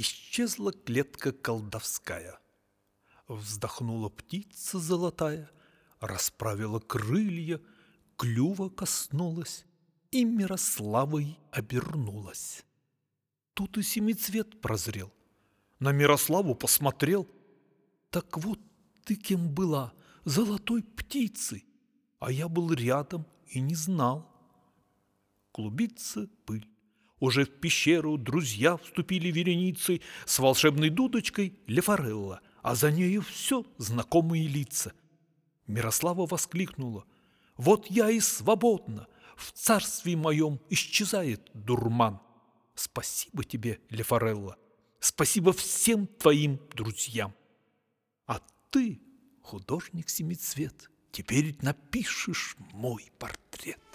Исчезла клетка колдовская. Вздохнула птица золотая, Расправила крылья, клюва коснулась И Мирославой обернулась. Тут и семицвет прозрел, На Мирославу посмотрел. Так вот ты кем была, золотой птицей, А я был рядом и не знал. Клубится пыль. Уже в пещеру друзья вступили вереницей С волшебной дудочкой Лефорелла, А за нею все знакомые лица. Мирослава воскликнула. «Вот я и свободна! В царстве моем исчезает дурман! Спасибо тебе, Лефорелла! Спасибо всем твоим друзьям! А ты, художник Семицвет, теперь напишешь мой портрет!»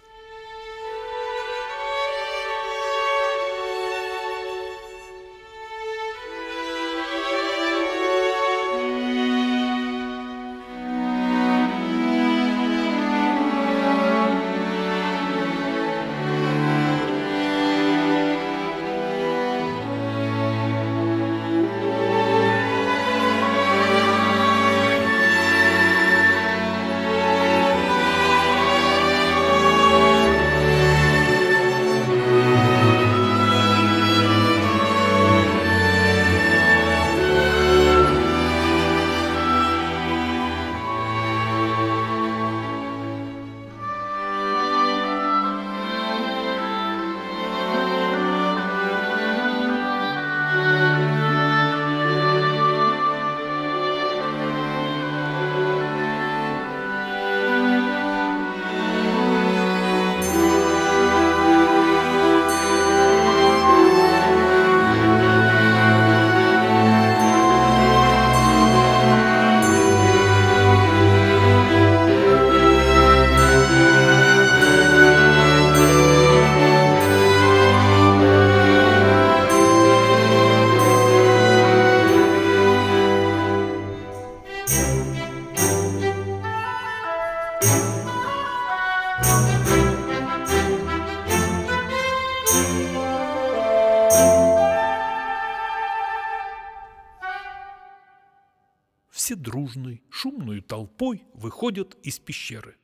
Все дружной, шумной толпой выходят из пещеры.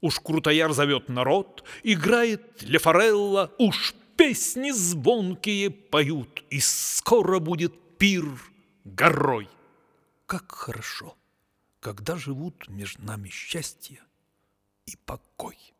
Уж Крутояр зовет народ, играет Лефорелла, уж песни звонкие поют, и скоро будет пир горой. Как хорошо, когда живут между нами счастье и покой.